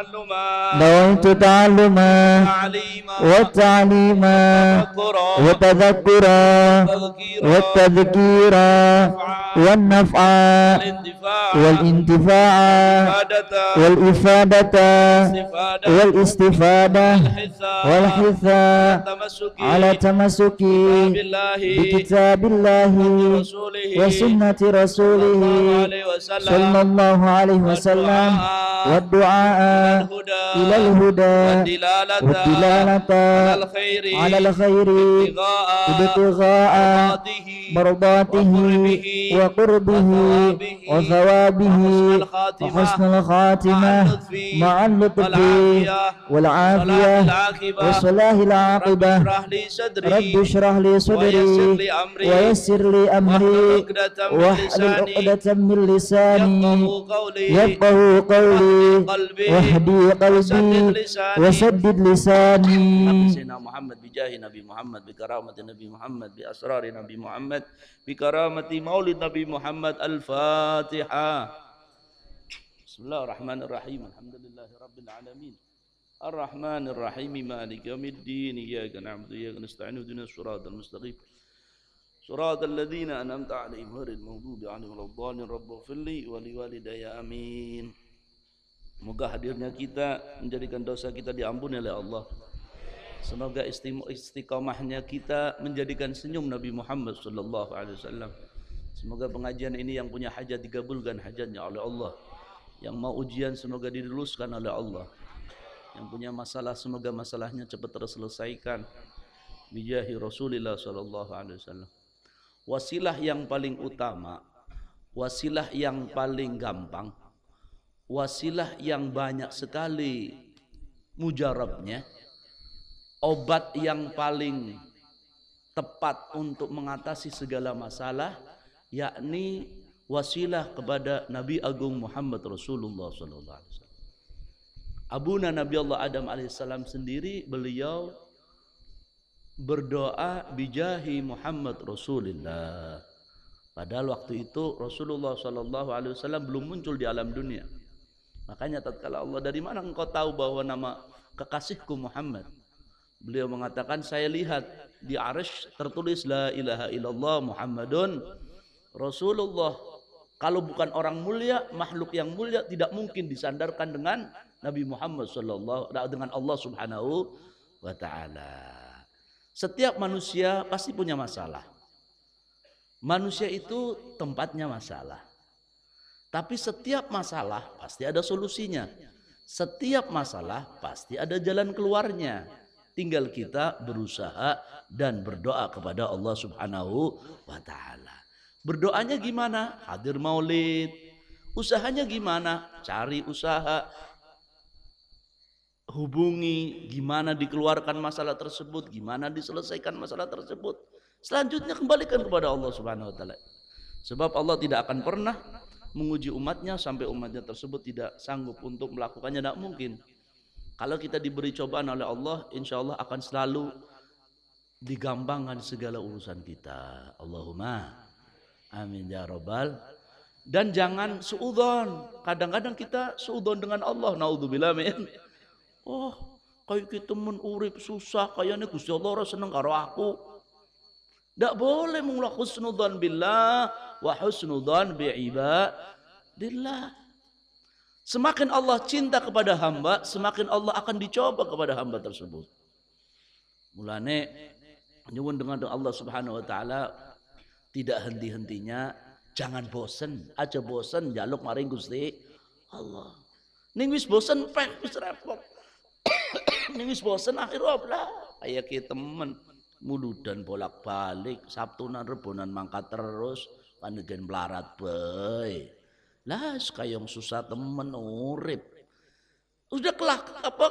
تعلما نويت تعلما وتعليما وتذكرا والتذكيرا والنفع والانتفاع والإفادة والاستفادة والحثاء على تمسك بكتاب الله وسنة رسوله صلى الله عليه وسلم والدعاء إلى الهدى والدلالة والدلالة على الخير على الخير ابتغاء مرضاته وقربه وثوابه وحسن الخاتمة مع اللطف والعافية وصلاح العاقبة رب اشرح لي صدري ويسر لي أمري واحلل عقدة من لساني يفقه قولي واهدي قلبي لساني. وسدد لساني. سيدنا محمد بجاه نبي محمد بكرامة نبي محمد بأسرار نبي محمد بكرامة مولد نبي محمد الفاتحة. بسم الله الرحمن الرحيم. الحمد لله رب العالمين. الرحمن الرحيم. مالك يوم الدين. إياك نعبد وإياك نستعين. اهدنا الصراط المستقيم. صراط الذين أنعمت عليهم غير المغضوب عليهم ولا الضالين. رب اغفر لي ولوالدي. آمين. Semoga hadirnya kita menjadikan dosa kita diampuni oleh Allah. Semoga istiqomahnya kita menjadikan senyum Nabi Muhammad sallallahu alaihi wasallam. Semoga pengajian ini yang punya hajat dikabulkan hajatnya oleh Allah. Yang mau ujian semoga diluluskan oleh Allah. Yang punya masalah semoga masalahnya cepat terselesaikan. Bijahi Rasulillah sallallahu alaihi wasallam. Wasilah yang paling utama, wasilah yang paling gampang, wasilah yang banyak sekali mujarabnya, obat yang paling tepat untuk mengatasi segala masalah, yakni wasilah kepada Nabi Agung Muhammad Rasulullah wasallam. Abuna Nabi Allah Adam alaihissalam sendiri beliau berdoa bijahi Muhammad Rasulullah. Padahal waktu itu Rasulullah sallallahu alaihi wasallam belum muncul di alam dunia. Makanya tatkala Allah dari mana engkau tahu bahwa nama kekasihku Muhammad? Beliau mengatakan saya lihat di arsh tertulis la ilaha illallah Muhammadun Rasulullah. Kalau bukan orang mulia, makhluk yang mulia tidak mungkin disandarkan dengan Nabi Muhammad sallallahu dengan Allah Subhanahu wa taala. Setiap manusia pasti punya masalah. Manusia itu tempatnya masalah. Tapi setiap masalah pasti ada solusinya. Setiap masalah pasti ada jalan keluarnya. Tinggal kita berusaha dan berdoa kepada Allah Subhanahu wa taala. Berdoanya gimana? Hadir maulid. Usahanya gimana? Cari usaha. Hubungi gimana dikeluarkan masalah tersebut, gimana diselesaikan masalah tersebut. Selanjutnya kembalikan kepada Allah Subhanahu wa taala. Sebab Allah tidak akan pernah menguji umatnya sampai umatnya tersebut tidak sanggup untuk melakukannya tidak mungkin. Kalau kita diberi cobaan oleh Allah, insya Allah akan selalu digampangkan segala urusan kita. Allahumma amin ya robbal. Dan jangan suudon. Kadang-kadang kita suudon dengan Allah. Naudzubillah min. Oh, kayak kita menurip susah kayaknya Gusti Allah seneng karo aku. Tidak boleh mengulang husnudzan billah wa husnudzan bi ibadillah. Semakin Allah cinta kepada hamba, semakin Allah akan dicoba kepada hamba tersebut. Mulane nyuwun dengan Allah Subhanahu wa taala tidak henti-hentinya jangan bosen, aja bosen jaluk maring Gusti Allah. Ning wis bosen peh wis repot. Ning wis bosen akhir lah. Kayak kita temen muludan bolak-balik, Sabtunan rebonan mangkat terus, panegen melarat bae. Lah kayong susah temen urip. Udah kelak apa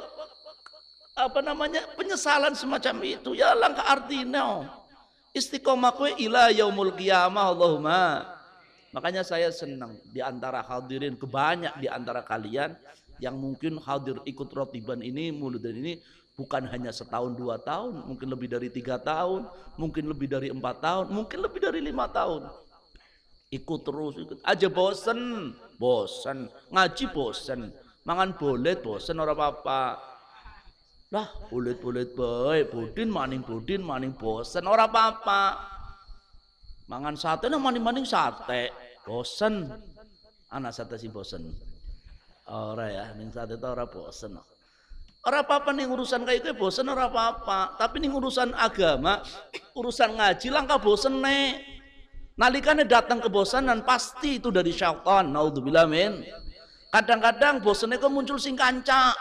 apa namanya penyesalan semacam itu ya langkah artinya istiqomah kue ila yaumul qiyamah Allahumma makanya saya senang di antara hadirin kebanyak di antara kalian yang mungkin hadir ikut rotiban ini muludan ini bukan hanya setahun dua tahun mungkin lebih dari tiga tahun mungkin lebih dari empat tahun mungkin lebih dari lima tahun ikut terus ikut aja bosen bosen ngaji bosen Mangan bolet bosen ora apa-apa. Lah, bolet-bolet bae, budin maning budin maning bosen ora apa-apa. Mangan sate nang maning-maning sate, bosen. Anak sate sih bosen. Ora ya, ning sate itu ora bosen. Ora apa-apa nih urusan kayak gitu bosen ora apa-apa. Tapi nih urusan agama, urusan ngaji langkah bosen nih. Nalikane datang kebosanan pasti itu dari syaitan. Naudzubillah min. Kadang-kadang bosannya kok muncul sing kanca.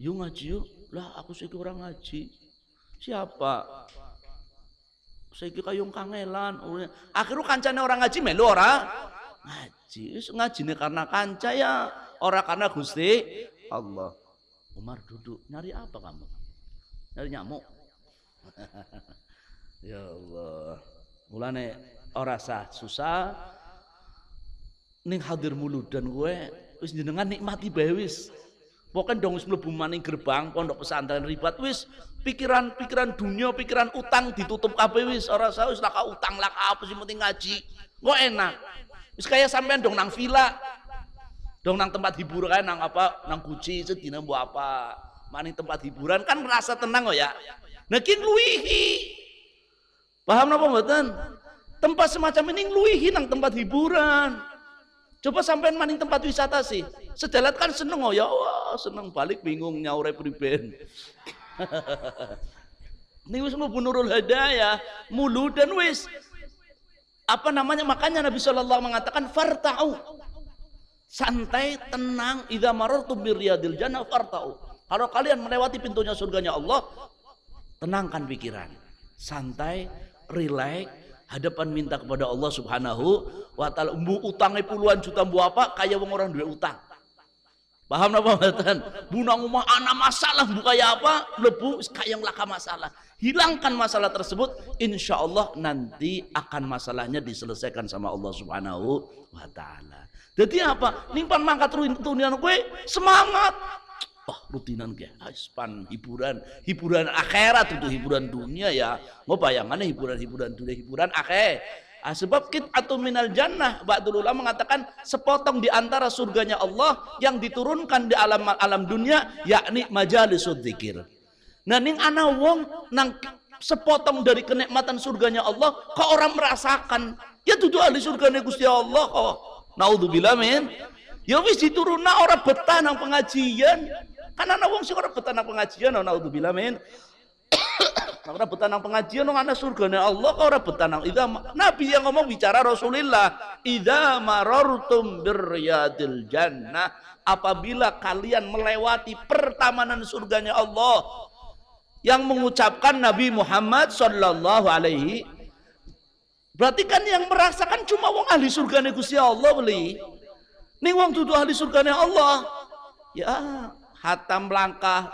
Yuk ngaji yuk. Lah aku sih orang ngaji. Siapa? Saya kayung kangelan. Akhirnya kancane orang ngaji melu ora ngaji. Ngaji karena kanca ya. Orang karena Gusti Allah. Umar duduk, nyari apa kamu? Nyari nyamuk. ya Allah. Mulane ora sah susah ning hadir mulut dan gue wis jenengan nikmati bae wis. Pokoknya dong mlebu maning gerbang pondok pesantren ribat wis pikiran-pikiran dunia, pikiran utang ditutup kabeh wis ora sah wis laka utang laka apa sih penting ngaji. Kok enak. Wis kayak sampean dong nang villa, dong nang tempat hiburan nang apa nang kuci sedina mbok apa. Maning tempat hiburan kan merasa tenang kok ya. Nah kin luihi paham napa mboten? Tempat semacam ini luihi nang tempat hiburan. Coba sampean maning tempat wisata sih. Sejalat kan seneng oh ya wah seneng balik bingung nyaure priben. Ini wis nurul hadaya mulu dan wis. Apa namanya? Makanya Nabi Shallallahu mengatakan fartau santai, tenang, idza marartum birriyadil jannah fartau. Kalau kalian melewati pintunya surganya Allah, tenangkan pikiran. Santai, rileks, hadapan minta kepada Allah Subhanahu wa taala. Mbu utangnya puluhan juta mbu apa? Kayak wong orang duwe utang. Paham apa mboten? Bunang rumah anak masalah buka ya apa? Lebu kayak laka masalah. Hilangkan masalah tersebut, insya Allah nanti akan masalahnya diselesaikan sama Allah Subhanahu wa taala. Jadi apa? Nimpan mangkat rutinian kue semangat. Wah rutinan ke, pan hiburan, hiburan akhirat itu hiburan dunia ya. Mau bayangannya hiburan-hiburan dunia, hiburan akhir. Ah, sebab kit atau minal jannah Ba'dul mengatakan sepotong di antara surganya Allah yang diturunkan di alam alam dunia yakni majalis dzikir. Nah ning ana wong nang sepotong dari kenikmatan surganya Allah kok orang merasakan ya tujuh ahli surganya Gusti Allah kok Naudzubillah min. Ya wis diturunna ora betah nang pengajian. Kan ana wong sing ora betah nang pengajian naudzubillah min. ora betah nang pengajian nang ana surgane Allah kok ora betah nang idza Nabi yang ngomong bicara Rasulullah, "Idza marartum biryadil jannah" apabila kalian melewati pertamanan surganya Allah yang mengucapkan Nabi Muhammad sallallahu alaihi Berarti kan yang merasakan cuma wong ahli surgane Gusti Allah beli. Ning wong dudu ahli surgane Allah. Ya, hatam langkah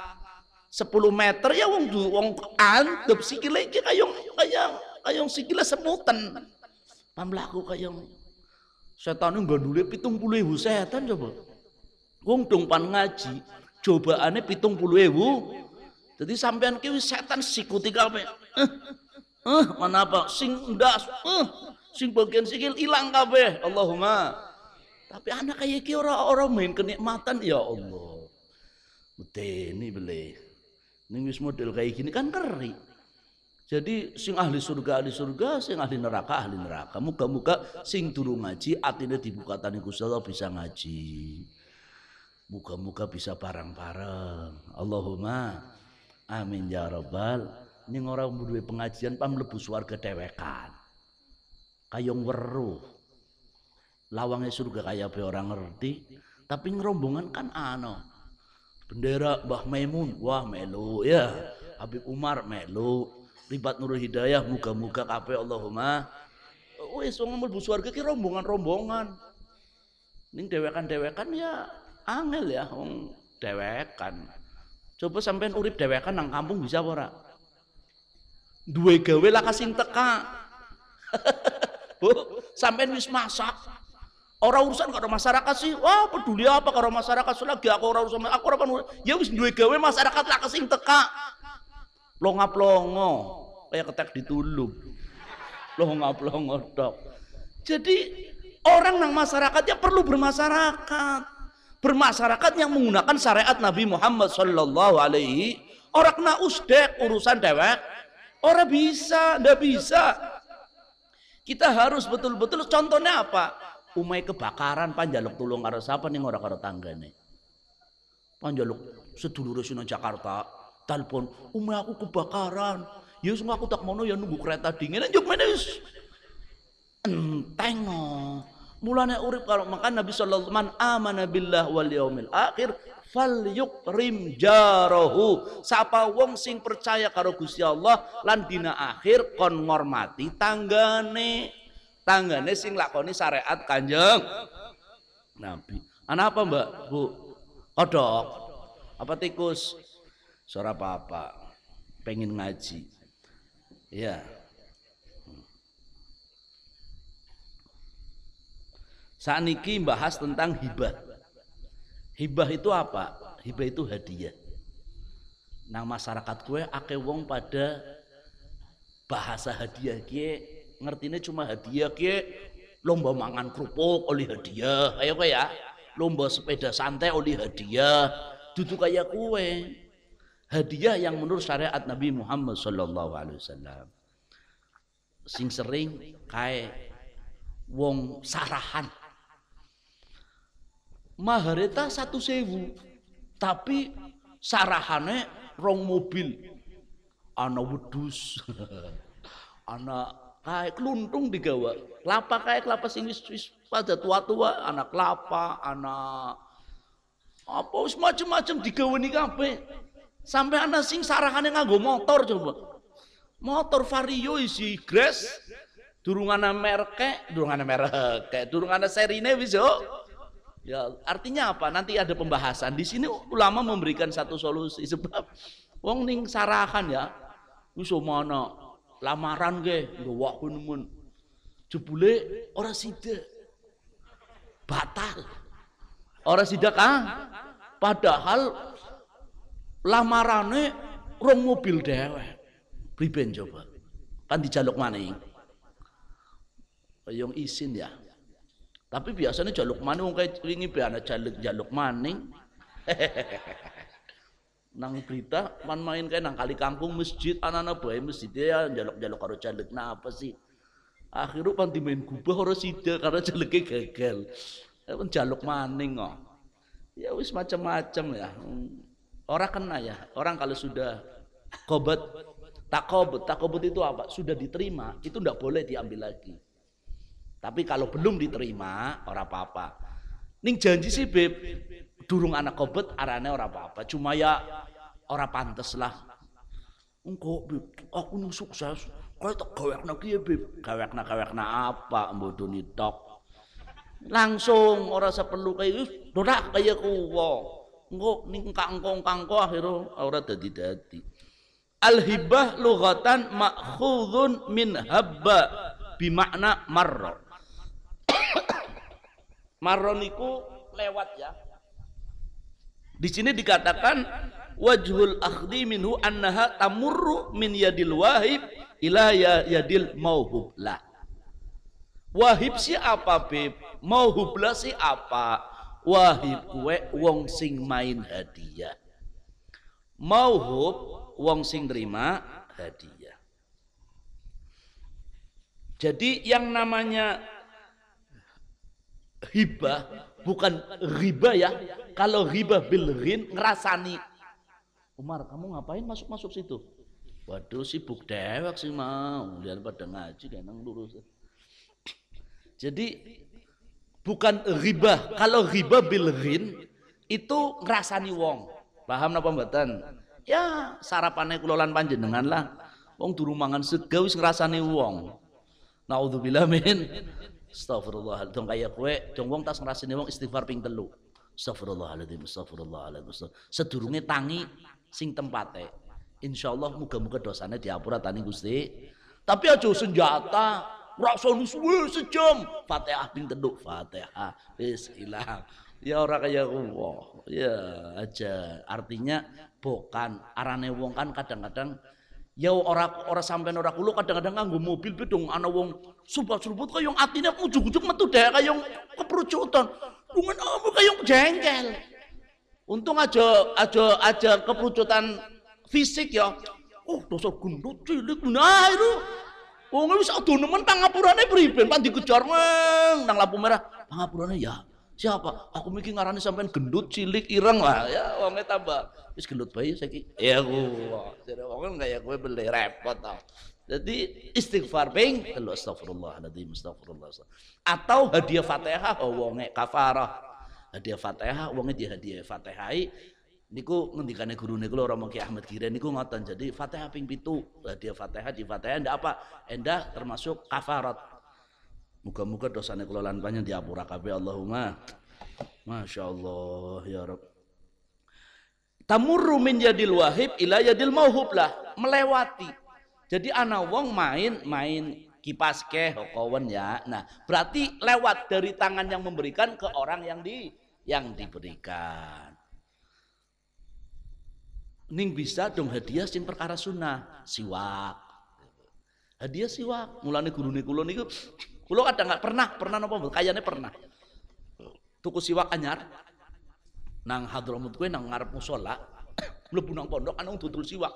10 meter ya wong du wong antep sikile iki kayong kayang kayong sikile semutan. Pamlaku kayong setan gandule 70.000 setan coba. Wong dong pan ngaji, cobaane 70.000. Jadi sampean ki setan sikuti kabeh. Eh, Eh, apa? Sing ndas, eh, sing bagian sikil hilang kabeh. Allahumma. Tapi anak kayak ki orang-orang main kenikmatan ya Allah. Medeni beli. Ning wis model kayak gini kan keri. Jadi sing ahli surga ahli surga, sing ahli neraka ahli neraka. Muka-muka sing turu ngaji atine dibuka tani Gusti Allah bisa ngaji. Muka-muka bisa bareng-bareng. Allahumma amin ya rabbal ning ora duwe pengajian pam mlebu swarga dewekan. Kayong weruh. Lawangnya surga kaya be orang ngerti, tapi ngerombongan kan ano. Bendera Mbah Maimun, wah melu ya. Habib Umar melu. Ribat Nurul Hidayah, muga-muga kabeh Allahumma. Wis wong mlebu swarga ki rombongan-rombongan. Ning dewekan-dewekan ya angel ya wong dewekan. Coba sampean urip dewekan nang kampung bisa ora? Duwe gawe lah kasing teka. Bu sampean wis masak. Orang urusan karo masyarakat sih. Wah peduli apa karo masyarakat? Lagi aku orang urusan aku orang ya wis duwe gawe masyarakat lah kasing teka. Longa plongo kayak ketek ditulung. Longa plongo dok jadi orang nang masyarakat ya perlu bermasyarakat. Bermasyarakat yang menggunakan syariat Nabi Muhammad sallallahu alaihi. Orang kena usdek urusan dewek orang bisa ndak bisa. Kita harus betul-betul contohnya apa? Umai kebakaran panjaluk tulung karo siapa nih orang karo tanggane? Panjaluk sedulur sino Jakarta telepon umai aku kebakaran. Ya semua aku tak mau ya nunggu kereta dingin. Juk menes enteng mulane urip kalau makan Nabi sallallahu man amana billah wal yaumil akhir fal yukrim sapa wong sing percaya karo Gusti Allah lan dina akhir kon ngormati tanggane. Tanggane sing lakoni syariat Kanjeng Nabi. Anak apa Mbak? Bu kodok. Apa tikus? Suara apa pengen ngaji. Ya Saat niki bahas tentang hibah. Hibah itu apa? Hibah itu hadiah. Nang masyarakat gue ake wong pada bahasa hadiah kie ngertinya cuma hadiah kie lomba mangan kerupuk oleh hadiah ayo ya. Lomba sepeda santai oleh hadiah. Duduk kayak kue hadiah yang menurut syariat Nabi Muhammad Sallallahu Alaihi Wasallam. Sing sering kayak wong sarahan mahareta satu sewu. Tapi sarahane rong mobil. Ana wedus ana kayak keluntung digawa. Kelapa kayak kelapa sing wis pada tua-tua. Anak kelapa anak apa wis macem-macem digawani kabeh. Sampai anak sing sarahane nganggo motor coba. Motor vario isi gres durung ana merek durung ana merek durung ana serine wis yo Ya, artinya apa? Nanti ada pembahasan. Di sini ulama memberikan satu solusi sebab wong ning sarahan ya. Wis mana lamaran ge, nggawa nemen. Jebule ora sida. Batal. Ora sida ah. Padahal lamarane rong mobil dhewe. Priben coba? Kan dijaluk maning. Yang isin ya. Tapi biasanya jaluk maning wong kayak wingi ana jaluk jaluk maning. nang berita man main kayak nang kali kampung masjid anak-anak bae masjid ya jaluk-jaluk karo jaluk. Nah apa sih? Akhirnya pan main gubah ora sida karena jaluknya gagal. Kan jaluk maning kok ya wis macam-macam ya. Orang kena ya. Orang kalau sudah kobat takobut takobut itu apa? Sudah diterima itu ndak boleh diambil lagi tapi kalau belum diterima, orang apa-apa. Ning janji sih beb, durung anak kobet arane orang apa-apa. Cuma ya orang pantes lah. Beb, aku nih sukses. Kau tak gawekna kiye beb, gawekna gawekna apa, bodoh tok. Langsung orang seperlu kayak dorak kayak kuwo. Engkau ning kangkong kangko akhirnya orang dadi dadi. Al hibah lughatan makhudun min habba bimakna marra maroniku lewat ya. Di sini dikatakan wajhul akhdi minhu annaha tamurru min yadil wahib ila ya yadil mauhub lah. Wahib si apa beb? Mauhub lah si apa? Wahib kue wong sing main hadiah. Mauhub wong sing terima hadiah. Jadi yang namanya hibah bukan riba ya. Kalau riba bil rin ngerasani. Umar, kamu ngapain masuk-masuk situ? Waduh sibuk dewek sih mau. Lihat pada ngaji nang lurus. Jadi bukan riba. Kalau riba bil rin itu ngerasani wong. Paham napa mboten? Ya sarapannya kulolan panjenengan lah. Wong durung mangan sega wis wong. Nauzubillah min Astagfirullah. Dong kaya kue, dong wong tas ngrasine wong istighfar ping telu. Astagfirullahaladzim, astagfirullahaladzim. Sedurunge tangi sing tempate. Insyaallah muga-muga dosane diapura tani Gusti. Tapi aja senjata, rasane suwe sejam. Fatihah ping telu, Fatihah. Wis ilang. Ya ora kaya wong. Ya aja. Artinya bukan arane wong kan kadang-kadang Ya ora ora sampean ora kulo kadang-kadang nganggo mobil bedong ana wong subat-subut kaya yang atine ujug-ujug metu dhek kaya yang keprucutan. Dengan apa kayak jengkel. Untung aja aja aja keperucutan fisik ya. Oh, dosa gendut cilik nah itu. Wong wis ado nemen pangapurane priben pan dikejar nang lampu merah. Pangapurane ya. Siapa? Aku mikir ngarani sampean gendut cilik ireng lah ya wonge tambah wis gendut bayi saiki. Ya aku. Jadi wong enggak ya kowe beli repot tau. Jadi istighfar ping telu astagfirullahaladzim astagfirullah. Atau hadiah Fatihah oh, wonge kafarah. Hadiah Fatihah wonge di hadiah Fatihai niku ngendikane gurune kula Romo Ki Ahmad Giren niku ngoten. Jadi Fatihah ping pitu, hadiah Fatihah di Fatihah ndak apa? Endah termasuk kafarat. Muga-muga dosane kula lan panjang diapura kabeh Allahumma. Masya Allah ya Rabb. Tamurru min yadil wahib ila yadil mauhub lah, melewati. Jadi anak wong main main kipas ke kawan ya. Nah, berarti lewat dari tangan yang memberikan ke orang yang di yang diberikan. Ning bisa dong hadiah sing perkara sunnah, siwak. Hadiah siwak, mulane gurune kula niku kula kadang nggak pernah, pernah napa kayane pernah. Tuku siwak anyar nang Hadramut kowe nang ngarep musala, mlebu nang pondok ana dudul siwak.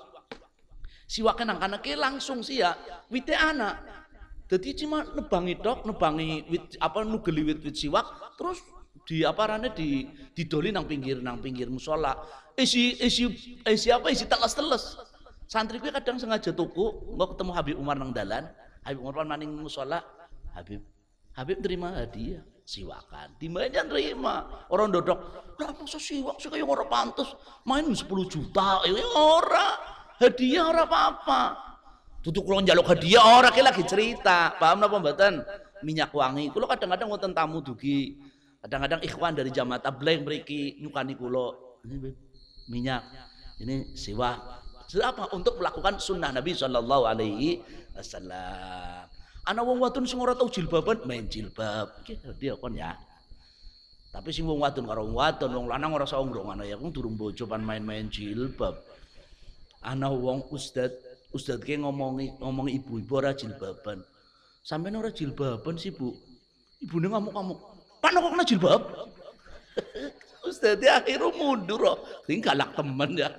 Siwake nang kaneke langsung sia wite anak. Jadi cuma nebangi dok, nebangi wit apa nugeli wit-wit siwak terus di apa rane di didoli nang pinggir nang pinggir musola isi isi isi apa isi teles-teles santri gue kadang sengaja tuku nggak ketemu Habib Umar nang dalan Habib Umar maning musola Habib. Habib terima hadiah. Siwakan. Timbangan terima. Orang dodok lah masa siwak sih? Kayak orang pantas main 10 juta. Ini orang hadiah orang apa-apa. Tutup kulon jaluk hadiah orang kayak lagi cerita. Paham apa mboten minyak wangi. Kulo kadang-kadang ngoten tamu dugi. Kadang-kadang ikhwan dari jamaah tabligh mriki nyukani kulo. Ini minyak. Ini siwa apa? Untuk melakukan sunnah Nabi Shallallahu Alaihi Wasallam anak wong wadon sing ora tau jilbaban main jilbab dia kon ya tapi sing wong wadon karo wong wadon wong lanang ora ana ya wong durung bojo pan main-main jilbab ana wong ustad ustad ke ngomongi ngomongi ibu-ibu ora jilbaban sampean ora jilbaban sih bu ibune ngamuk-ngamuk Pak kok kena jilbab? Ustaz akhirnya mundur kok. Ini galak temen ya.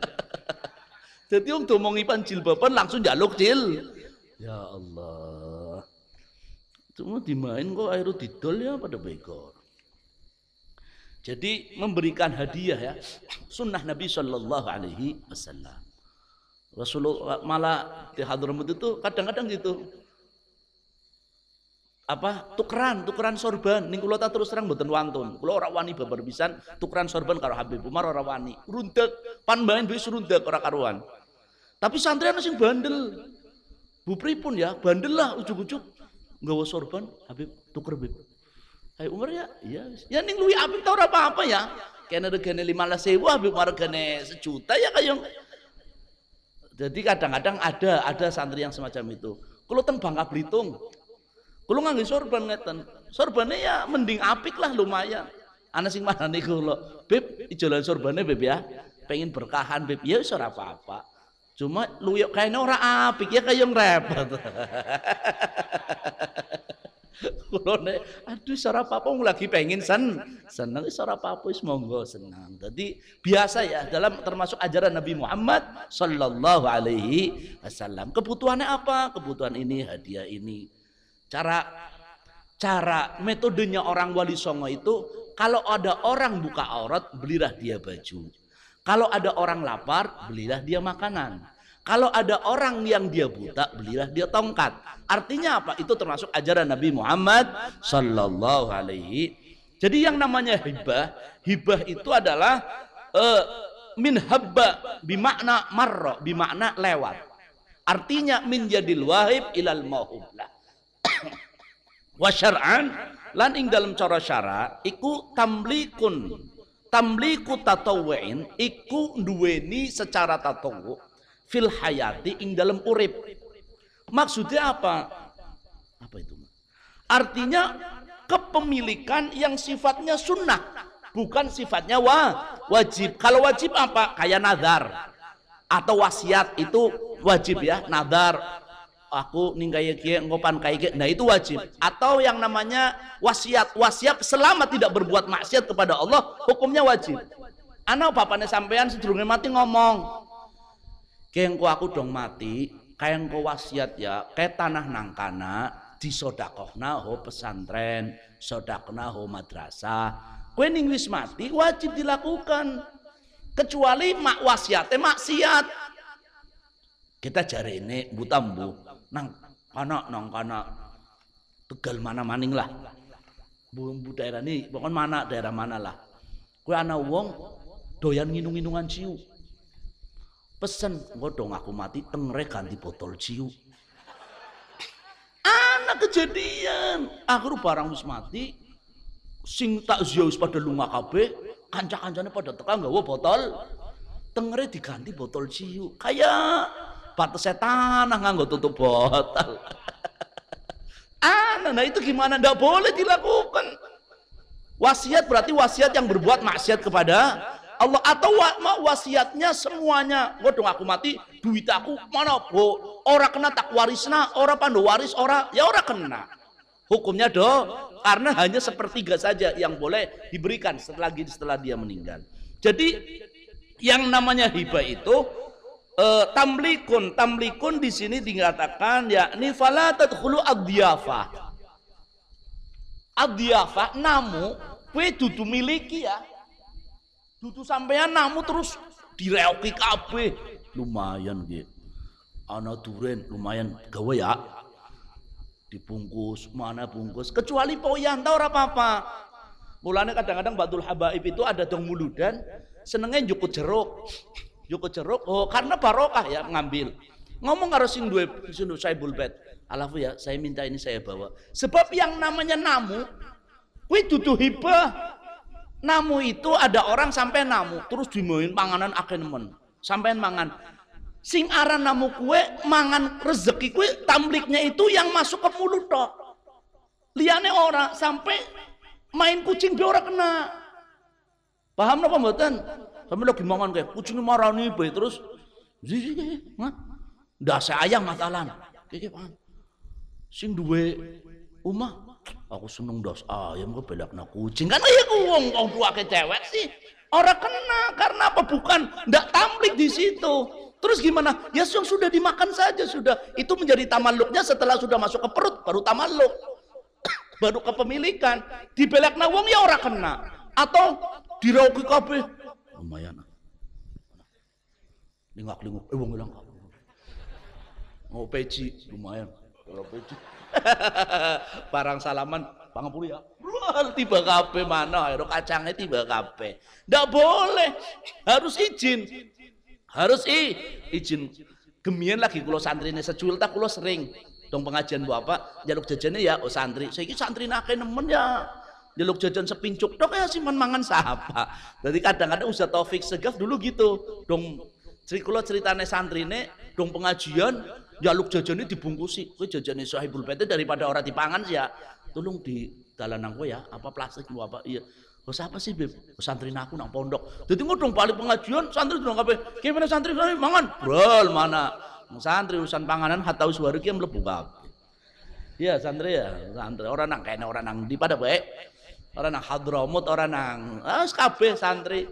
Jadi untuk ngomongi jilbaban langsung jaluk jil. Ya Allah. Cuma dimain kok akhirnya didol ya pada begor. Jadi memberikan hadiah ya. Sunnah Nabi Shallallahu Alaihi Wasallam. Rasulullah malah di Hadramut itu kadang-kadang gitu. Apa? Tukeran tukeran sorban. Ning kula terus terang mboten wantun. Kula ora wani babar pisan tukeran sorban karo Habib Umar ora wani. Rundek. Pan bae wis rundek ora karuan. Tapi santri ana bandel. Bu pripun ya bandel lah ujug-ujug nggawa sorban Habib tuker Habib Ayo Umar ya iya ya ning luwi Habib ta ora apa-apa ya kene regane 15.000 Habib regane sejuta ya kayak jadi kadang-kadang ada ada santri yang semacam itu kalau teng Bangka Belitung Kulo nganggo sorban ngeten. Sorbane ya mending apik lah lumayan. Ana sing marani kulo, "Beb, ijolan sorbane Beb ya." Pengen berkahan Beb. Ya ora apa-apa. Cuma luyuk kaine ora apik ya kaya repot. kulo ne, aduh ora apa-apa lagi pengen sen seneng wis ora apa-apa wis monggo senang. Jadi biasa ya dalam termasuk ajaran Nabi Muhammad sallallahu alaihi wasallam. Kebutuhannya apa? Kebutuhan ini, hadiah ini Cara cara metodenya orang wali songo itu kalau ada orang buka aurat belilah dia baju. Kalau ada orang lapar belilah dia makanan. Kalau ada orang yang dia buta belilah dia tongkat. Artinya apa? Itu termasuk ajaran Nabi Muhammad sallallahu alaihi. Jadi yang namanya hibah, hibah itu adalah uh, min habba bimakna marro, bimakna lewat. Artinya min jadil wahib ilal mauhublah wa syar'an lan ing dalam cara syara iku tamlikun tamliku tatawu'in iku duweni secara tatawu fil hayati ing dalam urip. Maksudnya apa? Apa itu artinya kepemilikan yang sifatnya sunnah bukan sifatnya wa, wajib. Kalau wajib apa? Kayak nazar atau wasiat itu wajib ya nazar aku ningkai kiye ngopan kai nah itu wajib. Atau yang namanya wasiat. Wasiat selama tidak berbuat maksiat kepada Allah hukumnya wajib. Anak bapaknya sampean sedurunge mati ngomong kengko aku dong mati kayak engko wasiat ya kayak tanah nangkana di sodakohna ho pesantren sodakna ho madrasah. Kue ning wis mati wajib dilakukan. Kecuali mak wasiatnya maksiat. Kita cari ini butambu nang kana nang kana Tegal mana maning lah. Bu, daerah ini pokoknya mana daerah mana lah. Kue anak wong doyan nginung-nginungan ciu. Pesen, gue dong aku mati tengre ganti botol ciu. Anak kejadian, aku barang wis mati, sing tak wis pada lunga kabeh, kanca-kancane pada tekan gawa botol, tengre diganti botol ciu. Kayak batas tanah nganggo tutup botol. Anak, nah itu gimana? Tidak boleh dilakukan. Wasiat berarti wasiat yang berbuat maksiat kepada Allah atau wasiatnya semuanya. Dong aku mati, duit aku mana bo? Orang kena tak warisna, orang pandu waris, orang ya orang kena. Hukumnya do, karena hanya sepertiga saja yang boleh diberikan setelah setelah dia meninggal. Jadi yang namanya hibah itu uh, tamlikun tamlikun di sini dikatakan yakni fala tadkhulu ad-diyafa. Ad-diyafa namu kue dudu miliki ya. Dudu sampean namu terus direoki kabeh. Lumayan gitu ana duren lumayan gawe ya. Dibungkus mana bungkus? Kecuali poyan tau ora apa-apa. Mulanya kadang-kadang batul habaib itu ada dong muludan senengnya jukut jeruk Joko ceruk, oh karena barokah ya ngambil. Ngomong harus sing duwe sing saya bulbet. Alafu ya, saya minta ini saya bawa. Sebab yang namanya namu, kuwi dudu hibah. Namu itu ada orang sampai namu, terus dimain panganan akeh nemen. Sampai mangan. Sing aran namu kue mangan rezeki kue tambliknya itu yang masuk ke mulut tok. Liane ora sampai main kucing bi ora kena. Paham napa mboten? Kami lagi mangan kayak kucing marani bae terus zizi kayak ndak ayam matalan. Kayak paham. Sing duwe umah aku seneng dos ayam kok belakna kucing. Kan ya wong wong tua ke cewek sih. Orang kena karena apa? Bukan ndak tamblik di situ. Terus gimana? Ya yang sudah dimakan saja sudah. Itu menjadi tamaluknya setelah sudah masuk ke perut baru tamaluk. Baru kepemilikan. Di belakna wong ya orang kena. Atau dirauki kabeh lumayan lingak linguk eh wong bilang mau peci. Lumayan. Kalau peci. Barang salaman pangapuri ya. Tiba kape mana? Aero kacangnya tiba kape ndak boleh. Harus izin. Harus i izin. Gemian lagi kulo santri ini secul tak kulo sering. Dong pengajian bu apa jaluk jajannya ya oh santri. Saya santri nake nemen ya Jeluk jajan sepincuk dok ya simpan mangan sapa. Jadi kadang-kadang Ustaz Taufik Segaf dulu gitu. Dong cerita ceritane santrine dong pengajian jaluk jajannya dibungkusi. Kowe jajane Sahibul Bait daripada orang dipangan sih ya. Tolong di dalan aku ya, apa plastik lu apa iya. Oh siapa sih? Oh, santri aku nang pondok. Jadi dong balik pengajian santri dong kabeh. Gimana santri santri mangan? Brol mana? Santri urusan panganan hatta uswaru ki mlebu kabeh. Iya santri ya, santri orang nang kene orang nang di pada baik orang nang hadromut orang nang ah kabeh santri.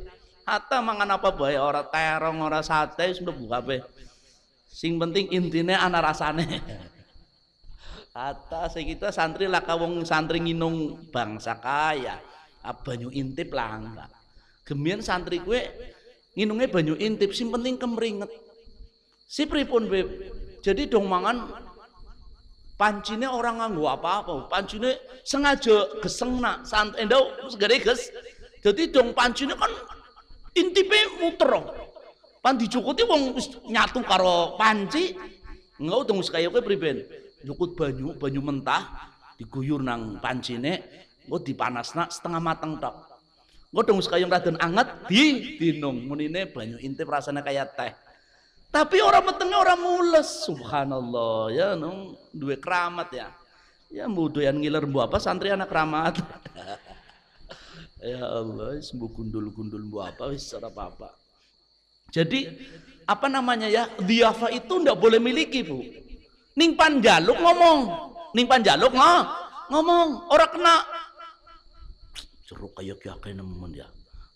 Hatta mangan apa bae ora terong ora sate wis mlebu kabeh. Sing penting intine ana rasane. Hatta sing kita santri lah wong santri nginung bangsa kaya. Ah, banyu intip lah enggak. Gemien santri kue nginungnya banyu intip sing penting kemringet. Si pripun beb? Jadi dong mangan pancine orang nganggo apa-apa. Pancine sengaja geseng nak santai ndau segede ges. Jadi dong pancine kan intipe muter. Pan dicukuti wong nyatu karo panci enggak dong kaya kowe priben. Nyukut banyu banyu mentah diguyur nang pancine engko dipanasna setengah mateng tok. Engko dong kaya raden anget di dinung munine banyu intip rasanya kayak teh tapi orang metengnya orang mules, subhanallah ya, nung dua keramat ya. Ya mudo yang ngiler bu apa santri anak keramat. ya Allah, sembuh gundul-gundul bu apa wis apa apa. Jadi apa namanya ya diafa itu ndak boleh miliki bu. ning panjaluk ngomong ning panjaluk ngo ngomong ora kena jeruk kaya kaya nemen ya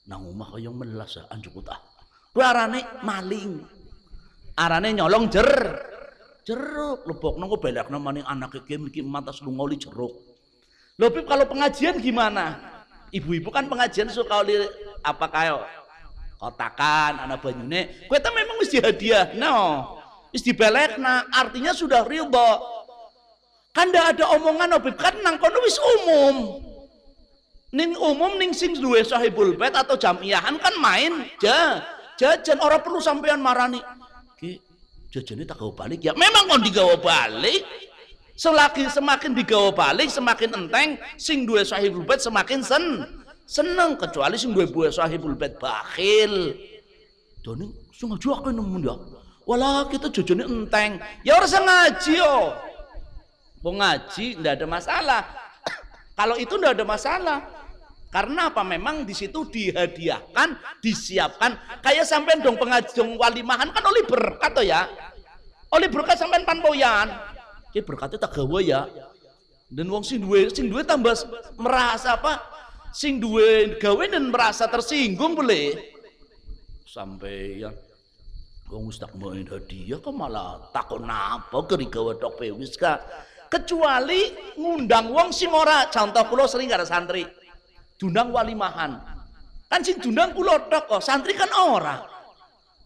nang omah kaya melas ya anjukut ah maling arane nyolong jer. Jeruk. Lebok nunggu belak maning anak iki iki matas lungoli jeruk. Lho kalau pengajian gimana? Ibu-ibu kan pengajian suka oli apa kayo? Kotakan anak banyune. Kue memang mesti hadiah no Is dibelekna, artinya sudah ridho. Kan ndak ada omongan Habib, kan nang kono wis umum. Ning umum ning sing duwe sahibul bait atau jamiahan kan main. Ja jajan. Orang perlu sampean marani. Ki jajannya tak gawa balik ya. Memang kon digawa balik. Selagi semakin digawa balik semakin enteng sing duwe sahibul bait semakin sen seneng kecuali sing duwe buah sahibul bait bakhil. Sing aja akeh nemu ya. Walah kita jujurnya enteng. Ya harus ngaji yo. Mau ngaji ndak ada masalah. Kalau itu ndak ada masalah. Karena apa? Memang di situ dihadiahkan, disiapkan. Kayak sampai dong pengajung walimahan kan oleh berkat tuh ya. Oleh berkat sampai panpoyan. Ki berkatnya tak gawe ya. Dan wong sing duwe sing duwe tambah merasa apa? Sing duwe gawe dan merasa tersinggung boleh. Sampai yang Wong wis main hadiah kok malah takon napa kerigawa tok pewis ka. Kecuali ngundang wong sing ora contoh kula sering karo santri. Dundang walimahan. Kan sing dundang kula tok kok, santri kan ora.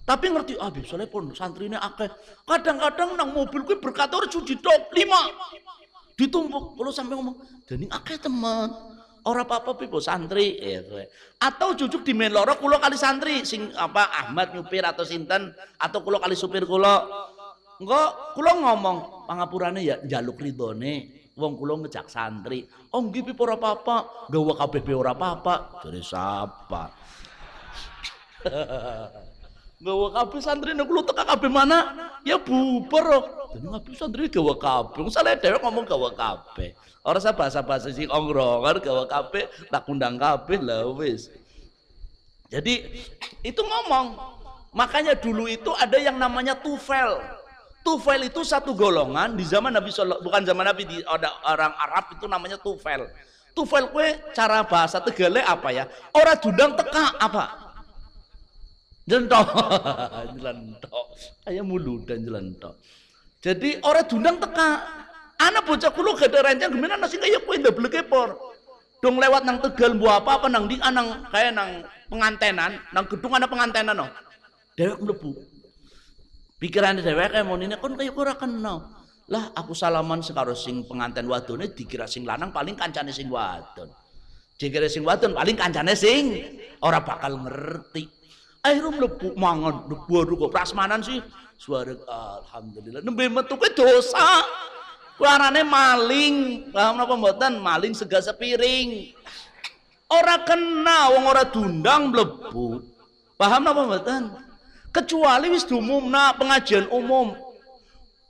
Tapi ngerti ah soalnya pun santrine akeh. Kadang-kadang nang mobil kuwi berkator cuci tok lima. Ditumpuk. Kalau sampai ngomong, "Dening akeh teman." Orang apa-apa pipo santri ya Atau jujuk di meloro kulo kali santri sing apa Ahmad nyupir atau sinten atau kulo kali supir kulo. Enggak, kulo ngomong pangapurane ya jaluk ridone wong kulo ngejak santri. Oh nggih pipo ora apa-apa, gawa KBP ora apa-apa. Dari siapa? gawa kabeh santri nek kulo teka kabeh mana? Ya bubar. Dene kabeh santri gawa kabeh. Misale dhewek ngomong gawa kabeh. Ora usah bahasa-bahasa sing ongrongan gawa kabeh tak undang kabeh lah wis. Jadi itu ngomong. Makanya dulu itu ada yang namanya tufel. Tufel itu satu golongan di zaman Nabi Sallallahu bukan zaman Nabi di ada orang Arab itu namanya tufel. Tufel kue cara bahasa Tegale apa ya? Orang dundang teka apa? Jelentok. jelentok. Kayak mulut dan jelentok. Jadi orang dundang teka. Anak bocah kulo gak ada rancang gimana nasi kayak kue ndak kepor. Dong lewat nang tegal buah apa apa nang di anang kayak nang pengantenan, nang gedung ada pengantenan no. Dewek mlebu. Kayak mau ini kon kayak kurang kenal. Lah aku salaman sekarang sing penganten wadone dikira sing lanang paling kancane sing wadon. Dikira sing wadon paling kancane sing ora bakal ngerti. Akhirnya mlebu mangan waduh kok prasmanan sih. Suara alhamdulillah nembe metu dosa. Warnane maling paham napa mboten? Maling sega sepiring ora kena wong ora dundang mlebu. Paham napa mboten kecuali wis diumumna pengajian umum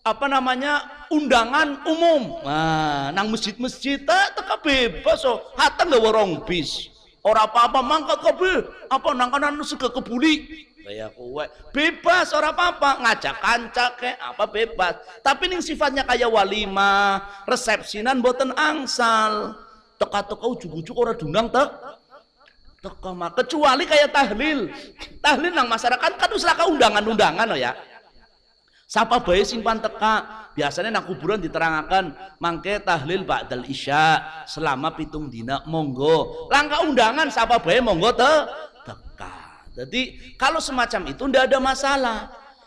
apa namanya undangan umum nah nang masjid-masjid tak teka bebas so hatta nggak warong bis Ora apa-apa mangkat kobe. Apa nangkanan sega kebuli. Kayak kowe bebas ora apa-apa ngajak kanca apa bebas. Tapi ning sifatnya kayak walima, resepsinan boten angsal. Teka-teka ujug-ujug ora dundang tek. Teka mah kecuali kayak tahlil. Tahlil nang masyarakat kan usah undangan-undangan loh ya. Sapa bae simpan teka, biasanya nang kuburan diterangkan mangke tahlil ba'dal isya selama pitung dina monggo. Langkah undangan sapa bae monggo te teka. Jadi kalau semacam itu ndak ada masalah.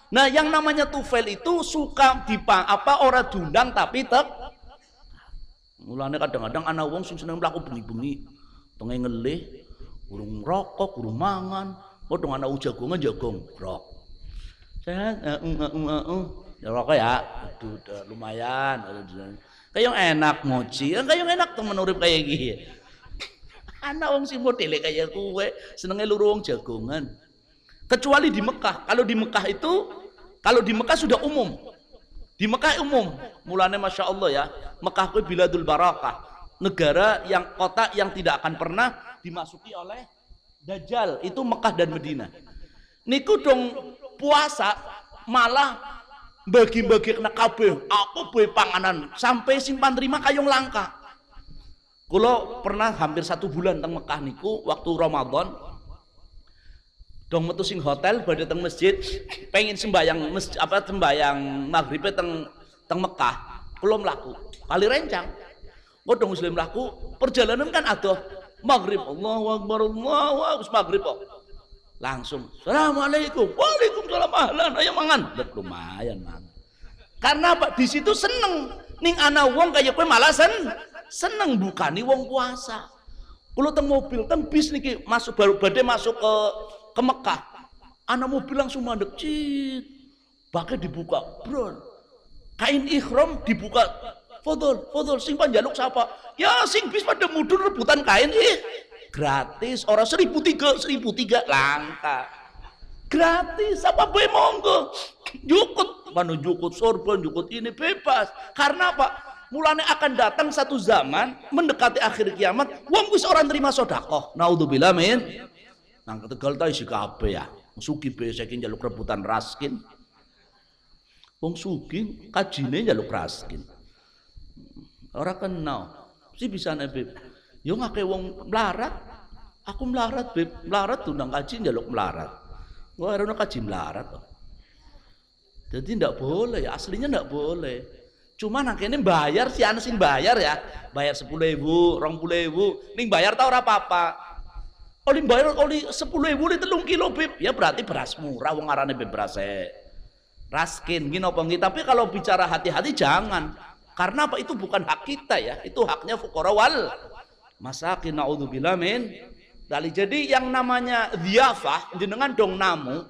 Nah, yang namanya tufel itu suka dipang apa ora dundang tapi tek Mulane kadang-kadang anak wong sing seneng mlaku bengi-bengi, tenge ngelih, urung rokok, urung mangan, padha anak jagongan jagong, rok sehat uh, uh, uh, uh. ya rokok ya. Udah lumayan. Kayak yang enak mochi. Kan kayak enak temen urip kayak gini. Anak wong sing modele kayak kue senengnya luru wong jagongan kecuali di Mekah. Kalau di Mekah itu kalau di Mekah sudah umum. Di Mekah umum. Mulanya Masya Allah ya. Mekah kue biladul barakah negara yang kota yang tidak akan pernah dimasuki oleh Dajjal. Itu Mekah dan Medina. Niku dong puasa malah bagi-bagi kena kabeh. Apa bae panganan. Sampai simpan terima kayong langka. Kulo pernah hampir satu bulan teng Mekah niku waktu Ramadan. Dong metu sing hotel badhe teng masjid. Pengen sembayang masjid, apa sembayang maghrib teng teng Mekah. Kulo mlaku. Kali rencang. Dong muslim laku perjalanan kan ada maghrib. Allahu Akbar Allahu Akbar. Maghrib kok. Langsung Assalamualaikum. Waalaikumsalam. Ahlan. Ayo mangan. Lumayan man. Karena apa? Di situ seneng. Ning ana wong kayak kue malah sen seneng bukani wong puasa. Kalau teng mobil teng bis niki masuk baru badai masuk ke ke Mekah. Anak mobil langsung mandek cit. Pakai dibuka bro kain ikhram dibuka fodol fodol sing panjaluk siapa ya sing bis pada mudur rebutan kain ih gratis orang seribu tiga seribu tiga. Langka gratis apa boy monggo? Jukut mana jukut sorban jukut ini bebas. Karena apa? Mulanya akan datang satu zaman mendekati akhir kiamat wong wis orang terima sodakoh naudzubillah min nang ketegal ta isi kabeh ya. Sugi saking jaluk rebutan raskin. Wong sugi kajine jaluk raskin orang kenal si bisa nebib yo ngake wong melarat Aku melarat, beb. Melarat tuh nang kaji jaluk melarat. Gua harus kaji melarat. Jadi ndak boleh, aslinya ndak boleh. Cuma akhirnya bayar si anak sing bayar ya, bayar sepuluh ribu, rong puluh ribu, ning bayar tau ora apa-apa. Oli bayar oli sepuluh ribu li telung kilo beb, ya berarti beras murah, wong arane beb beras e. Raskin, gini apa Tapi kalau bicara hati-hati jangan, karena apa? Itu bukan hak kita ya, itu haknya fukara wal masakin. Naudzubillah min Dali jadi yang namanya diafah jenengan dong namu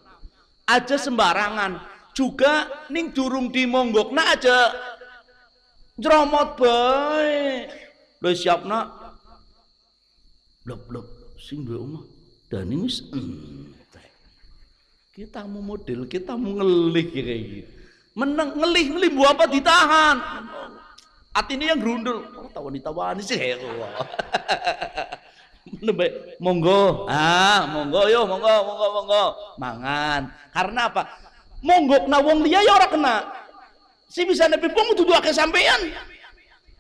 aja sembarangan. Juga ning durung dimonggokna aja jeromot bae lo siapna blok blok. Sing duwe omah. Dan ini kita mau model kita mau ngelih kayak gitu menang ngelih ngelih buat apa ditahan? Ini yang grundul oh, tahu ditawani sih kayak lebih monggo. Ah monggo yo monggo monggo monggo. Mangan. Karena apa? Monggo na wong liya ya ora kena. Si bisa nepi pun kudu akeh sampean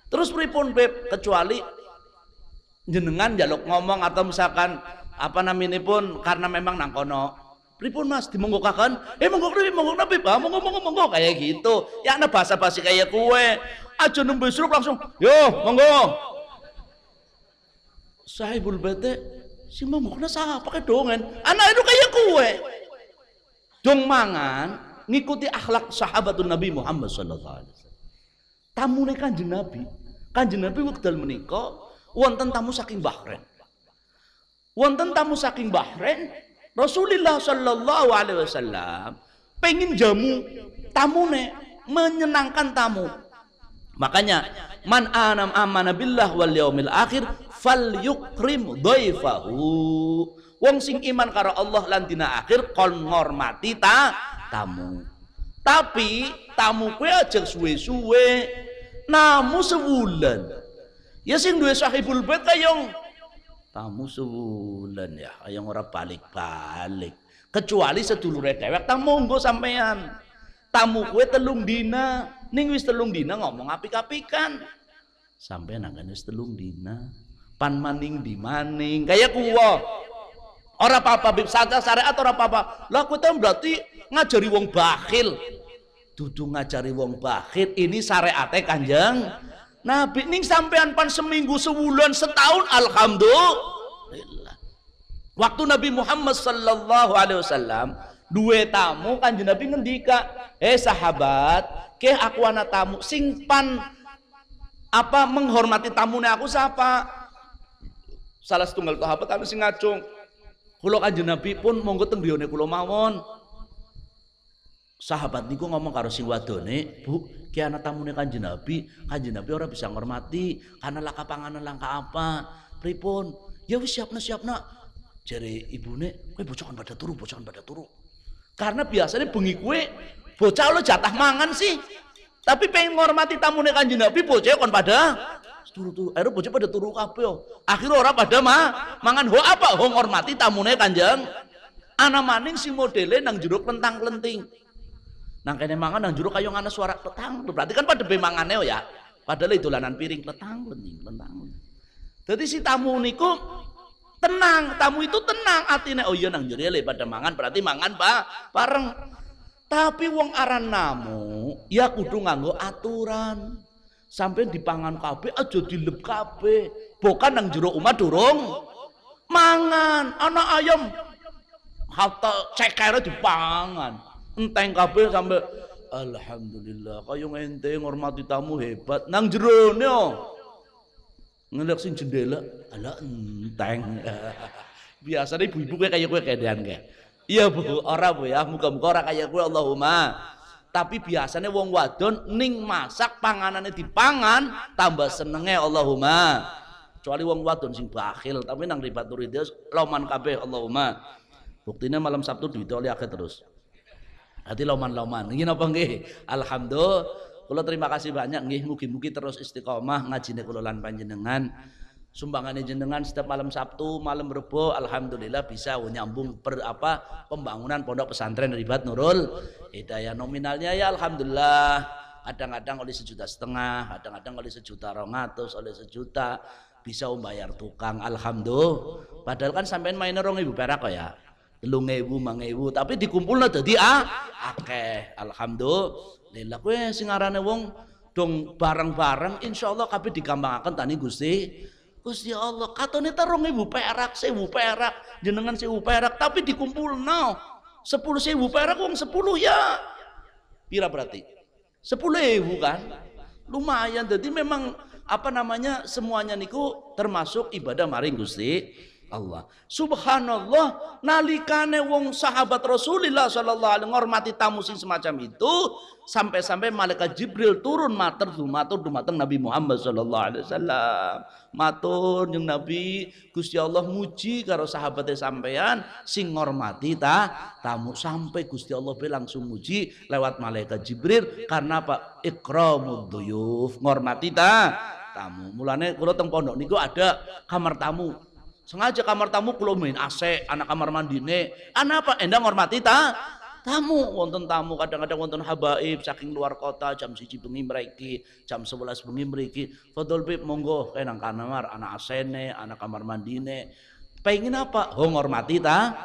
terus pripun beb? Kecuali jenengan jaluk ngomong atau misalkan apa namanya pun karena memang nang kono pripun mas? Dimonggokakan eh monggo kuwi monggo nabi ah monggo monggo monggo. Kayak gitu. Ya ana bahasa basi kayak kue. Aja nembe langsung yo monggo. Sahibul bete si mau kena sah pakai dongen. Anak itu kayak kue. Dong mangan ngikuti akhlak sahabatun Nabi Muhammad sallallahu alaihi wasallam. Tamu kanjeng Nabi. Kanjeng Nabi wekdal menika wonten tamu saking Bahrain. Wonten tamu saking Bahrain Rasulullah sallallahu alaihi wasallam pengen jamu tamune menyenangkan tamu. Makanya man anam amana billah wal yaumil akhir fal yukrim dhaifahu. Wong sing iman karo Allah lan dina akhir kon ngormati ta tamu. Tapi tamu kowe aja suwe-suwe namu sebulan. Ya sing duwe sahibul bait kayong tamu sebulan ya kayong ora balik-balik. Kecuali sedulure dewek ta monggo sampean tamu kue telung dina ning wis telung dina ngomong apik-apikan. Sampai nangane wis telung dina pan maning di maning. Kayak kuwa orang apa-apa bib saja syariat orang apa-apa. Lah tahu berarti ngajari wong bakhil. Dudu ngajari wong bakhil ini syariatnya kanjeng Nabi ning sampean pan seminggu sebulan setahun alhamdulillah. Waktu Nabi Muhammad sallallahu alaihi wasallam dua tamu kanjeng Nabi ngendika eh sahabat ke aku anak tamu sing pan apa menghormati tamunya aku siapa? Salah setunggal sahabat anu sing ngacung. Kula kanjeng Nabi pun monggo teng griyane kula mawon sahabat niku ngomong karo sing wadone Bu ki ana tamune kanjeng Nabi kanjeng Nabi ora bisa ngormati karena laka panganan langka apa pripun ya wis siapna siapna jare ibune kowe bocokan pada turu bocokan pada turu karena biasanya bengi kue bocah lo jatah mangan sih tapi pengen ngormati tamune kanjeng Nabi bocah kon pada turu-turu. Akhirnya bocah pada turu kabeh. Akhirnya orang pada mah mangan ho apa? Ho ngormati tamune Kanjeng. Ana maning si modele nang jeruk lentang-lenting. Nang kene mangan nang jero kaya ngana suara letang. Berarti kan pada bemangane ya. Padahal itu lanan piring letang lening letang. Jadi si tamu niku tenang, tamu itu tenang atine. Oh iya nang jero le pada mangan berarti mangan ba bareng. Tapi wong aran namu ya kudu nganggo aturan. Sampai dipangan kabeh aja dilep kabeh. Bukan nang jero omah durung mangan anak ayam hatta cekere dipangan enteng kabeh sampai alhamdulillah kayu ente ngormati tamu hebat. Nang jero ngeliat sing jendela ala enteng. Biasa nih ibu-ibu kayak gue keadaan kayak iya bu orang bu ya. Muka-muka orang kayak gue Allahumma. Tapi biasanya wong wadon ning masak panganannya dipangan tambah senengnya Allahumma. Kecuali wong wadon sing bakhil tapi nang ribat turidius loman kabeh Allahumma. Buktinya malam Sabtu duit oleh akhir terus hati loman-loman. Ini apa nggih? Alhamdulillah. Kula terima kasih banyak nggih. Mugi-mugi terus istiqomah ngajine kula lan panjenengan. Sumbangannya jenengan setiap malam Sabtu, malam Rebo, alhamdulillah bisa nyambung per apa pembangunan pondok pesantren Ribat Nurul Hidayah. Nominalnya ya alhamdulillah. Kadang-kadang oleh sejuta setengah, kadang-kadang oleh sejuta rongatus, oleh sejuta, bisa membayar tukang. Alhamdulillah. Padahal kan sampean main rong ibu perak ya telung ewu mang ewu. Tapi dikumpul jadi ah akeh. Alhamdulillah. Kue singarane wong dong bareng-bareng insyaallah kabeh digampangaken tani Gusti. Gusti Allah katone terong ibu perak sewu perak jenengan sewu perak tapi dikumpul no sepuluh sewu perak wong sepuluh ya. Pira berarti? Sepuluh ewu kan? Lumayan. Jadi memang apa namanya semuanya niku termasuk ibadah maring Gusti Allah. Subhanallah nalikane wong sahabat Rasulullah sallallahu alaihi ngormati tamu sing semacam itu sampai-sampai malaikat Jibril turun matur dumatur dumateng Nabi Muhammad sallallahu alaihi wasallam. Matur jeung Nabi Gusti Allah muji karo sahabatnya sampean sing ngormati ta tamu sampai Gusti Allah be langsung muji lewat malaikat Jibril karena apa? Ikramud duyuf ngormati ta tamu. Mulane kula teng pondok niku ada kamar tamu sengaja kamar tamu kulo main AC anak kamar mandine. Anak apa? Endang hormati ta? Tamu. Wonten tamu kadang-kadang wonten habaib saking luar kota jam siji bengi mriki jam 11 bengi mriki. Fadol bib monggo kae nang kamar anak asene anak kamar mandine. Pengen apa? Oh ngormati ta?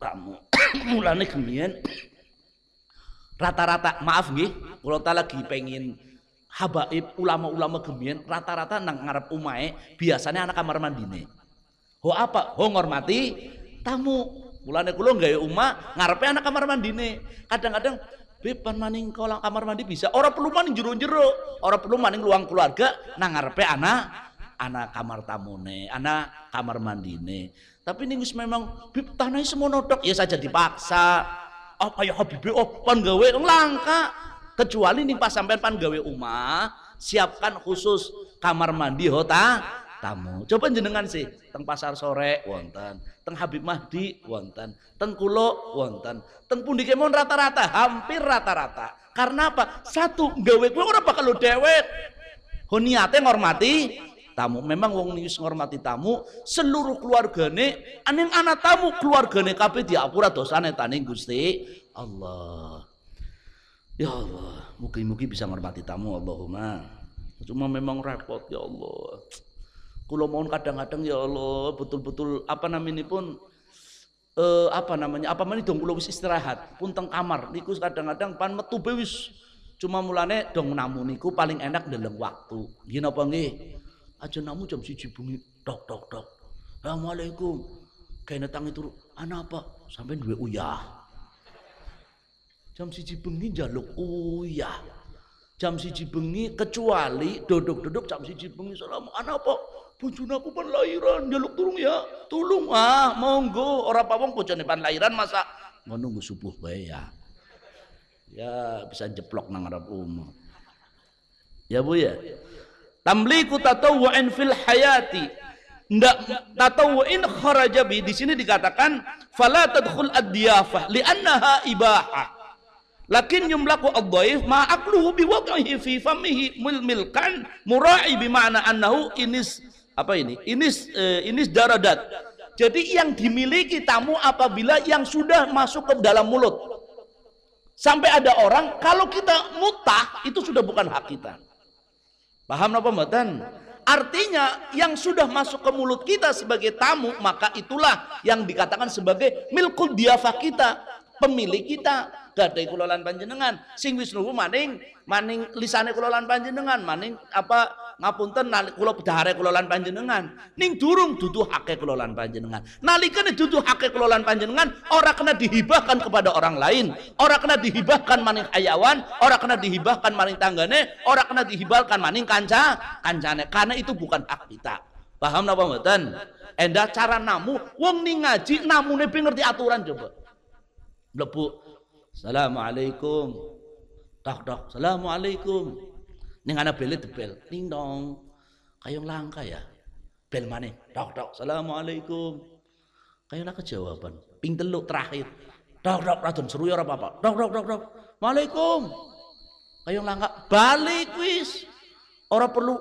Tamu. Mulane gemien rata-rata maaf nggih kula ta lagi pengen habaib ulama-ulama gemien rata-rata nang ngarep umae biasanya anak kamar mandine ho apa? Ho ngormati tamu. Mulane kula gawe umah ngarepe anak kamar mandine. Kadang-kadang Beb pan maning kolam kamar mandi bisa? Orang perlu maning jero-jero orang perlu maning luang keluarga. Nang ngarepe anak anak kamar tamune anak kamar mandine. Tapi nih memang bib tanah semua nodok ya saja dipaksa. Apa ya habibi oh pan gawe langka. Kecuali nih pas sampai pan gawe umah siapkan khusus kamar mandi hota tamu. Coba jenengan sih, teng pasar sore wonten, teng Habib Mahdi wonten, teng Kulo wonten, teng pundi kemon rata-rata, hampir rata-rata. Karena apa? Satu, gawe kuwi ora bakal dewek. Ho niate ngormati tamu. Memang wong nius ngormati tamu, seluruh keluargane, aning anak tamu keluargane kabeh diapura dosane taning Gusti Allah. Ya Allah, mugi-mugi bisa ngormati tamu Allahumma. Cuma memang repot ya Allah. Kulo mohon kadang-kadang ya Allah betul-betul apa namanya pun eh, apa namanya apa mana dong kulo wis istirahat pun teng kamar. Niku kadang-kadang pan metu wis cuma mulane dong namu niku paling enak dalam waktu. Gini apa nggih? Aja namu jam siji bengi dok dok dok. Assalamualaikum. Kayaknya tangi turu anak apa? Sampai dua uyah. Jam siji bengi jaluk uyah. Jam siji bengi kecuali duduk-duduk jam siji bengi salam anak apa bojone aku pan lahiran. Jaluk turung ya. Tulung. Ah monggo. Ora apa wong bojone pan lahiran masa? Ngono nunggu subuh bae ya. Ya bisa jeplok nang arep umum ya bu ya. Tamliku tatawwu'in fil hayati. Ndak tatawwu'in kharaja bi. Di sini dikatakan fala tadkhul ad-diyafah li'annaha ibahah lakin yumlaku ad-dhaif ma aqluhu bi fi famihi milkan mura'i bi ma'na annahu inis apa ini? Ini eh, ini daradat. Jadi yang dimiliki tamu apabila yang sudah masuk ke dalam mulut. Sampai ada orang kalau kita mutah itu sudah bukan hak kita. Paham apa mboten? Artinya yang sudah masuk ke mulut kita sebagai tamu maka itulah yang dikatakan sebagai milkul diafah kita, pemilik kita gadai kulolan panjenengan sing wis maning maning lisane kulolan panjenengan maning apa ngapunten kula bedahare kulolan panjenengan. Ning durung dudu hake kulolan panjenengan. Nalikane dudu hake kulolan panjenengan ora kena dihibahkan kepada orang lain. Ora kena dihibahkan maning hayawan ora kena dihibahkan maning tanggane ora kena dihibahkan maning kanca kancane. Karena itu bukan hak kita. Paham napa mboten? Endah cara namu wong ning ngaji namune ngerti aturan coba. Mlebu. Assalamualaikum. Tak tak. Assalamualaikum. Ning ana bele debel. Ning dong. Kayong langka ya. Bel mana? Tak tak. Assalamualaikum. Kayong nak jawaban. Ping teluk terakhir. Tak tak radon seru ya ora apa-apa. Tak tak tak tak. Waalaikum. Kayong langka balik wis. Ora perlu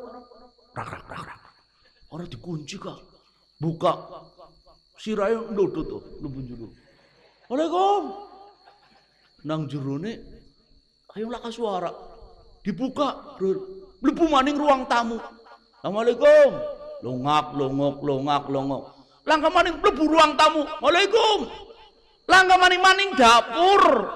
rak rak rak rak. Ora dikunci kok. Buka. Sirahe ndodot tuh, lu Waalaikum nang jerone ayo laka suara dibuka lebu maning ruang tamu. Assalamualaikum. Longak longok longak longok. Langkah maning lebu ruang tamu. Waalaikum langkah maning maning dapur.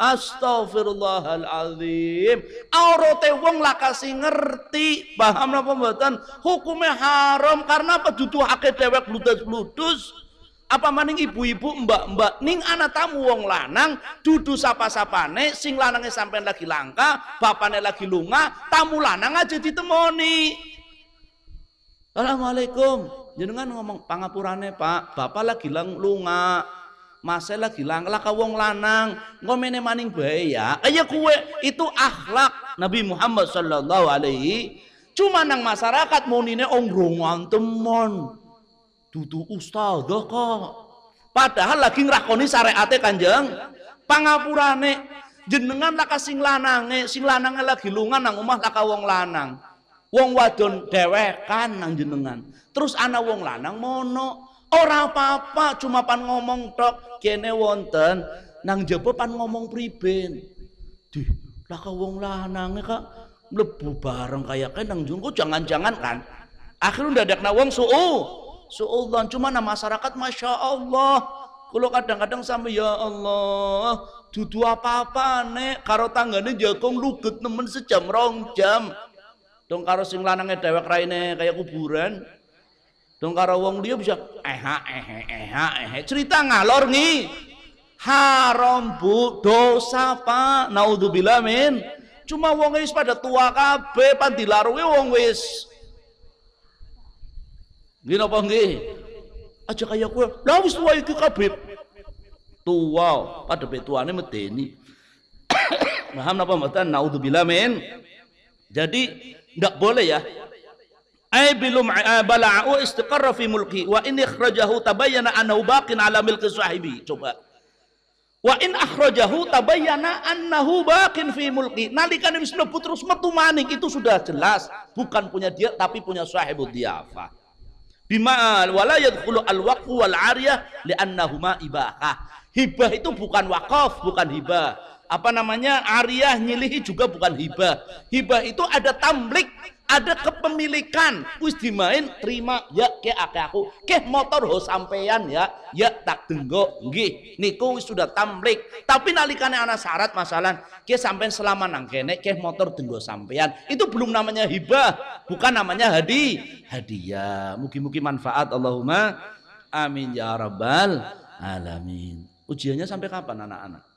Astaghfirullahaladzim. Aurote wong lakasi ngerti. Paham apa mboten Hukumnya haram Karena apa? Dudu hake dewek bludas-bludus apa maning ibu-ibu mbak-mbak? Ning anak tamu wong lanang dudu sapa-sapane sing lanangnya sampean lagi langka bapane lagi lunga tamu lanang aja ditemoni. Assalamualaikum. Jenengan ngomong pangapurane pak. Bapak lagi lang lunga. Masa lagi lang laka wong lanang. Ngomene maning bae ya. Kaya kue itu akhlak Nabi Muhammad sallallahu alaihi. Cuma nang masyarakat monine ongrongan temon dudu ustadzah kok. Padahal lagi ngerakoni syariate kanjeng. Pangapurane jenengan laka sing lanange sing lanange lagi lungan nang omah laka wong lanang. Wong wadon dewekan nang jenengan. Terus ana wong lanang mono. Ora apa-apa cuma pan ngomong tok. Kene wonten nang jaba pan ngomong priben di laka wong lanange kak mlebu bareng kayak nang jungku jangan-jangan kan? Akhirnya ndadak na wong su'u suudzon cuma nama masyarakat masya Allah. Kalau kadang-kadang sampai ya Allah dudu apa-apa nek. Karo tanggane jagong luget nemen sejam rong jam. Dong karo sing lanangnya dewek raine kayak kuburan. Dong karo wong dia bisa eha ehe eha ehe cerita ngalor nih haram bu. Dosa pak. Naudzubillah min. Cuma wong wis pada tua kabeh pan dilarungi wong wis Nggih napa nggih? Aja kaya kowe. Lah wis tuwa iki kabeh. Tuwa, padhe tuane medeni. Paham napa mboten? Naudzubillah min. Jadi enggak boleh ya. Ai bilum bala'u istiqarra fi mulki wa in ikhrajahu tabayyana annahu baqin ala milki sahibi. Coba. Wa in akhrajahu tabayyana annahu baqin fi mulki. Nalika wis mlebu terus metu maning itu sudah jelas bukan punya dia tapi punya sahibud diafah bima wala yadkhulu al waqfu wal ariyah li'annahuma ibahah. Hibah itu bukan wakaf bukan hibah. Apa namanya? Ariyah nyilihi juga bukan hibah. Hibah itu ada tamlik ada kepemilikan. Wis dimain terima. Ya ke ake aku. Ke motor ho sampean ya. Ya tak tunggu nggih. Niku wis sudah tamlik tapi nalikane anak syarat masalah. Ke sampean selama nang kene ke motor tunggu sampean itu belum namanya hibah. Bukan namanya hadi hadiah. Mugi-mugi manfaat Allahumma. Amin ya rabbal alamin. Ujiannya sampai kapan anak-anak